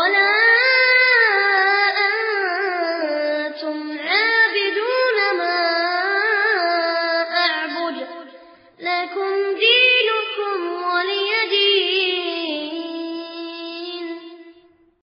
ولا أنتم عابدون ما أعبد. لكم